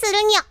するにゃ。